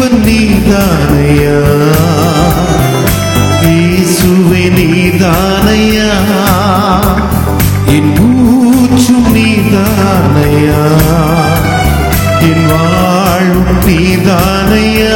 தேவன் நீதானையா? இயேசுவே நீதானையா? என் மூச்சும் நீதானையா? என் வாழும் நீதானையா?